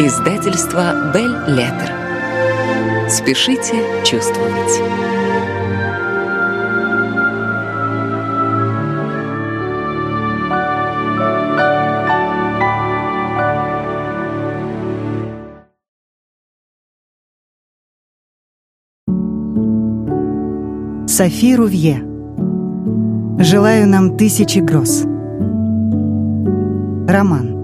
Издательство Бель Леттер. Спешите чувствовать. Софи Рувье. Желаю нам тысячи гроз. Роман.